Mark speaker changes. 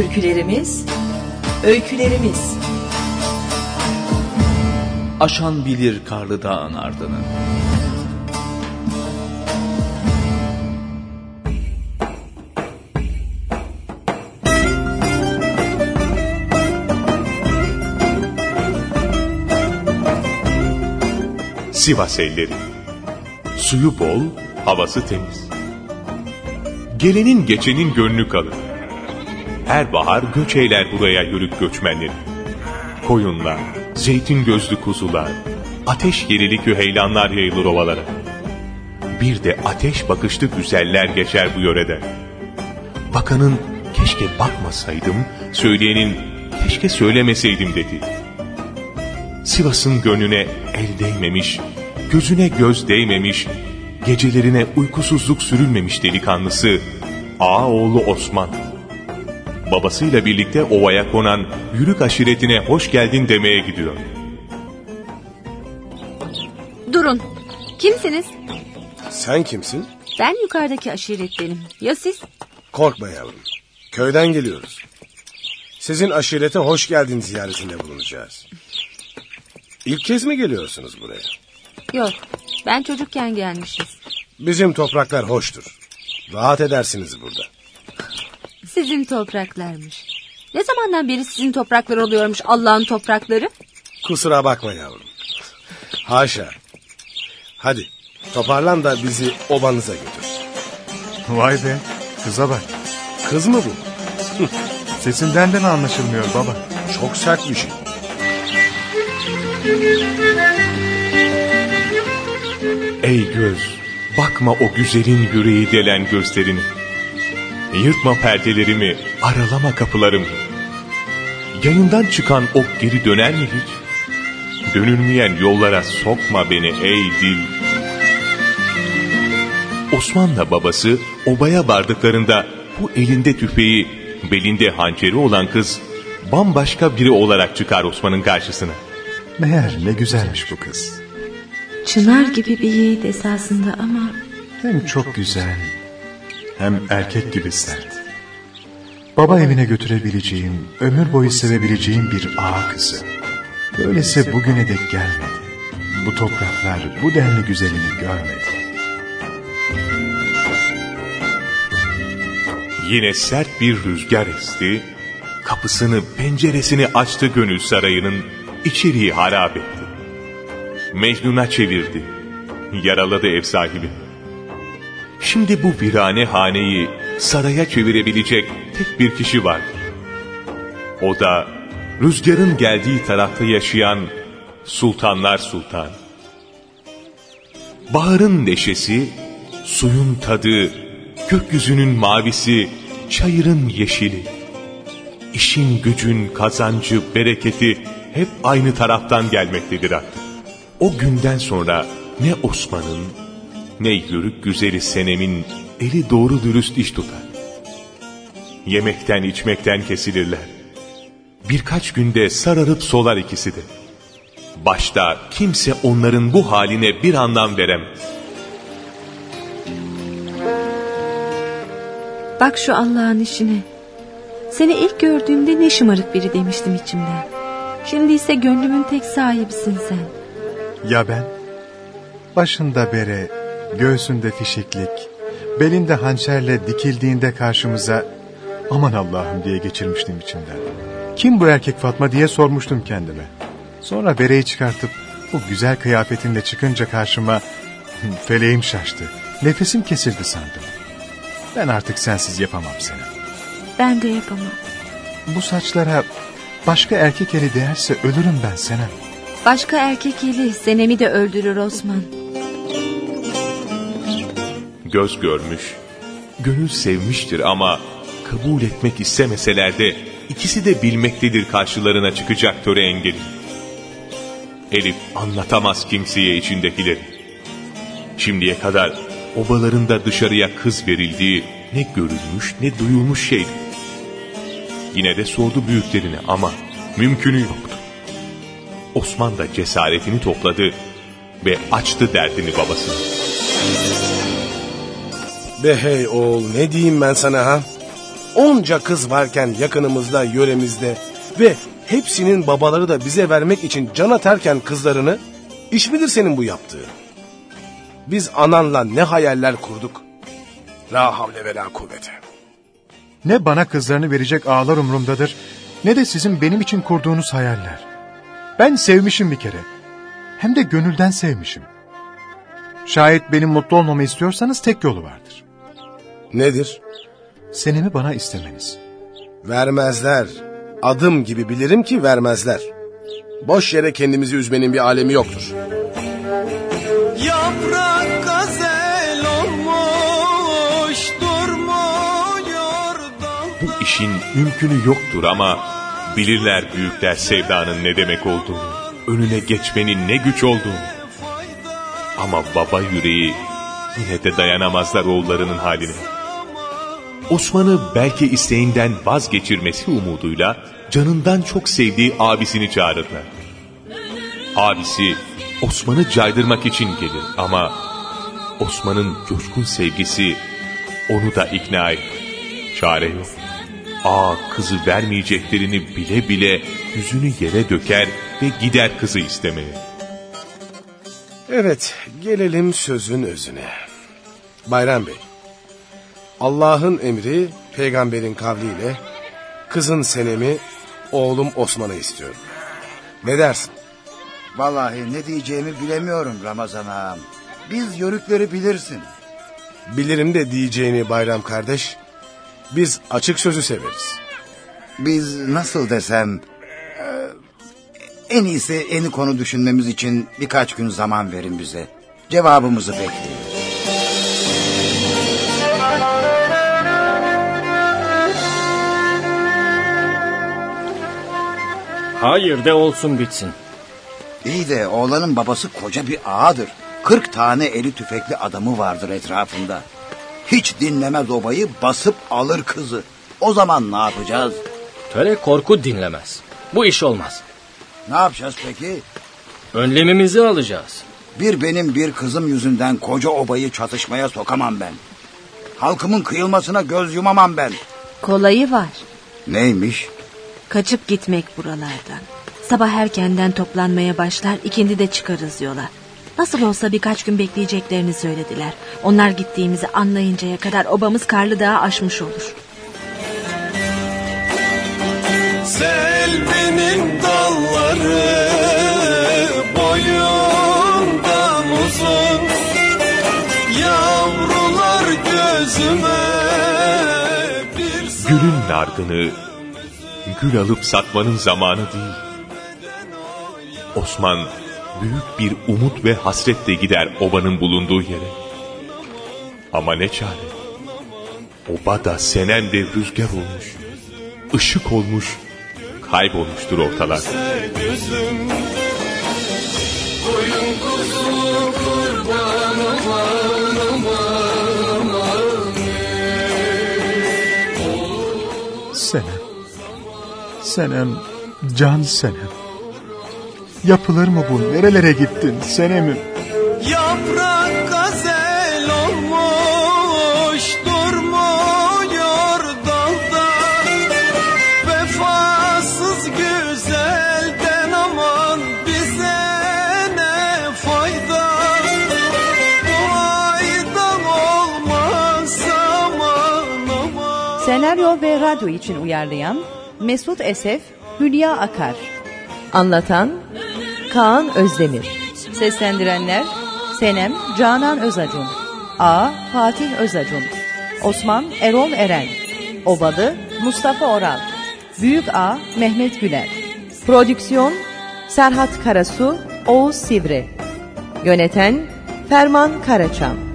Speaker 1: türkülerimiz, öykülerimiz.
Speaker 2: Aşan bilir karlı dağın ardını.
Speaker 3: Sivas elleri. Suyu bol, havası temiz. Gelenin geçenin gönlü kalır. Her bahar göç eyler buraya yörük göçmenleri. Koyunlar, zeytin gözlü kuzular, ateş yerili küheylanlar yayılır ovalara. Bir de ateş bakışlı güzeller geçer bu yörede. Bakanın keşke bakmasaydım, söyleyenin keşke söylemeseydim dedi. Sivas'ın gönlüne el değmemiş, gözüne göz değmemiş, gecelerine uykusuzluk sürülmemiş delikanlısı Ağaoğlu Osman. Babasıyla birlikte ovaya konan yürük aşiretine hoş geldin demeye gidiyor.
Speaker 4: Durun. Kimsiniz?
Speaker 5: Sen kimsin?
Speaker 4: Ben yukarıdaki aşirettenim. Ya siz?
Speaker 5: Korkma yavrum. Köyden geliyoruz. Sizin aşirete hoş geldin ziyaretinde bulunacağız. İlk kez mi geliyorsunuz buraya?
Speaker 4: Yok. Ben çocukken gelmişiz.
Speaker 5: Bizim topraklar hoştur. Rahat edersiniz burada.
Speaker 4: Sizin topraklarmış. Ne zamandan beri sizin topraklar oluyormuş Allah'ın toprakları?
Speaker 5: Kusura bakma yavrum. Haşa. Hadi toparlan da bizi obanıza götür.
Speaker 6: Vay be kıza bak.
Speaker 5: Kız mı bu?
Speaker 6: Sesinden de mi anlaşılmıyor baba?
Speaker 5: Çok sert bir şey.
Speaker 3: Ey göz, bakma o güzelin yüreği delen gözlerini. Yırtma perdelerimi, aralama kapılarımı. Yanından çıkan ok geri döner mi hiç? Dönülmeyen yollara sokma beni ey dil. Osman'la babası obaya vardıklarında bu elinde tüfeği, belinde hançeri olan kız bambaşka biri olarak çıkar Osman'ın karşısına.
Speaker 6: Meğer ne güzelmiş bu kız.
Speaker 4: Çınar gibi bir yiğit esasında ama...
Speaker 6: Hem çok güzel hem erkek gibi sert. Baba evine götürebileceğim, ömür boyu sevebileceğim bir ağa kızı. Böylesi bugüne dek gelmedi. Bu topraklar bu denli güzelini görmedi.
Speaker 3: Yine sert bir rüzgar esti, kapısını penceresini açtı gönül sarayının, içeriği harap etti. Mecnun'a çevirdi, yaraladı ev sahibi. Şimdi bu virane haneyi saraya çevirebilecek tek bir kişi var. O da rüzgarın geldiği tarafta yaşayan Sultanlar Sultan. Baharın neşesi, suyun tadı, gökyüzünün mavisi, çayırın yeşili. İşin gücün kazancı, bereketi hep aynı taraftan gelmektedir artık. O günden sonra ne Osman'ın ne yürük güzeli Senem'in eli doğru dürüst iş tutar. Yemekten içmekten kesilirler. Birkaç günde sararıp solar ikisi de. Başta kimse onların bu haline bir anlam veremez.
Speaker 4: Bak şu Allah'ın işine. Seni ilk gördüğümde ne şımarık biri demiştim içimden. Şimdi ise gönlümün tek sahibisin sen.
Speaker 6: Ya ben? Başında bere, göğsünde fişeklik, belinde hançerle dikildiğinde karşımıza aman Allah'ım diye geçirmiştim içimden. Kim bu erkek Fatma diye sormuştum kendime. Sonra bereyi çıkartıp bu güzel kıyafetinle çıkınca karşıma feleğim şaştı. Nefesim kesildi sandım. Ben artık sensiz yapamam seni.
Speaker 4: Ben de yapamam.
Speaker 6: Bu saçlara başka erkek eli değerse ölürüm ben Senem.
Speaker 4: Başka erkek eli Senem'i de öldürür Osman.
Speaker 3: Göz görmüş, gönül sevmiştir ama kabul etmek istemeseler de ikisi de bilmektedir karşılarına çıkacak töre engeli. Elif anlatamaz kimseye içindekileri. Şimdiye kadar obalarında dışarıya kız verildiği ne görülmüş ne duyulmuş şeydi. Yine de sordu büyüklerine ama mümkünü yoktu. Osman da cesaretini topladı ve açtı derdini babasına.
Speaker 5: Be hey oğul ne diyeyim ben sana ha? Onca kız varken yakınımızda, yöremizde ve hepsinin babaları da bize vermek için can atarken kızlarını, iş midir senin bu yaptığın? Biz ananla ne hayaller kurduk. La havle ve la kuvvete.
Speaker 6: Ne bana kızlarını verecek ağlar umurumdadır, ne de sizin benim için kurduğunuz hayaller. Ben sevmişim bir kere. Hem de gönülden sevmişim. Şayet benim mutlu olmamı istiyorsanız tek yolu vardır.
Speaker 5: Nedir?
Speaker 6: Senemi bana istemeniz.
Speaker 5: Vermezler. Adım gibi bilirim ki vermezler. Boş yere kendimizi üzmenin bir alemi yoktur.
Speaker 7: Yaprak gazel olmuş durmuyor da
Speaker 3: Bu işin mümkünü yoktur ama bilirler büyükler sevdanın ne demek olduğunu, önüne geçmenin ne güç olduğunu. Ama baba yüreği yine de dayanamazlar oğullarının haline. Osman'ı belki isteğinden vazgeçirmesi umuduyla canından çok sevdiği abisini çağırdılar. Abisi Osman'ı caydırmak için gelir ama Osman'ın coşkun sevgisi onu da ikna eder. Çare yok. Ağa kızı vermeyeceklerini bile bile yüzünü yere döker ve gider kızı istemeye.
Speaker 5: Evet, gelelim sözün özüne. Bayram Bey, Allah'ın emri, peygamberin kavliyle kızın senemi, oğlum Osman'ı istiyorum. Ne dersin?
Speaker 8: Vallahi ne diyeceğimi bilemiyorum Ramazan ağam. Biz yörükleri bilirsin.
Speaker 5: Bilirim de diyeceğini Bayram kardeş, biz açık sözü severiz.
Speaker 8: Biz nasıl desem... e, En iyisi eni konu düşünmemiz için birkaç gün zaman verin bize. Cevabımızı bekliyoruz.
Speaker 9: Hayır de olsun bitsin.
Speaker 8: İyi de oğlanın babası koca bir ağadır. Kırk tane eli tüfekli adamı vardır etrafında. Hiç dinlemez obayı basıp alır kızı. O zaman ne yapacağız?
Speaker 9: Töre korku dinlemez. Bu iş olmaz.
Speaker 8: Ne yapacağız peki?
Speaker 9: Önlemimizi alacağız.
Speaker 8: Bir benim bir kızım yüzünden koca obayı çatışmaya sokamam ben. Halkımın kıyılmasına göz yumamam ben.
Speaker 4: Kolayı var.
Speaker 8: Neymiş?
Speaker 4: Kaçıp gitmek buralardan. Sabah erkenden toplanmaya başlar, ikindi de çıkarız yola. Nasıl olsa birkaç gün bekleyeceklerini söylediler. Onlar gittiğimizi anlayıncaya kadar obamız Karlı Dağı aşmış olur.
Speaker 7: Selvi'nin dalları boyundan uzun Yavrular gözüme bir
Speaker 3: Gülün nargını gül alıp satmanın zamanı değil. Osman büyük bir umut ve hasretle gider obanın bulunduğu yere. Ama ne çare? Oba da senem de rüzgar olmuş, ışık olmuş, kaybolmuştur
Speaker 7: aman
Speaker 6: Senem. Senem, can Senem. Yapılır mı bu? Nerelere gittin Senem'im?
Speaker 7: Yaprak gazel olmuş durmuyor dalda Vefasız güzelden aman bize ne fayda Bu aydan olmaz aman aman
Speaker 1: Senaryo ve radyo için uyarlayan Mesut Esef, Hülya Akar. Anlatan Kaan Özdemir. Seslendirenler Senem Canan Özacun. A. Fatih Özacun. Osman Erol Eren. Obalı Mustafa Oral. Büyük A. Mehmet Güler. Prodüksiyon Serhat Karasu, Oğuz Sivri. Yöneten Ferman Karaçam.